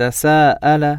تساءل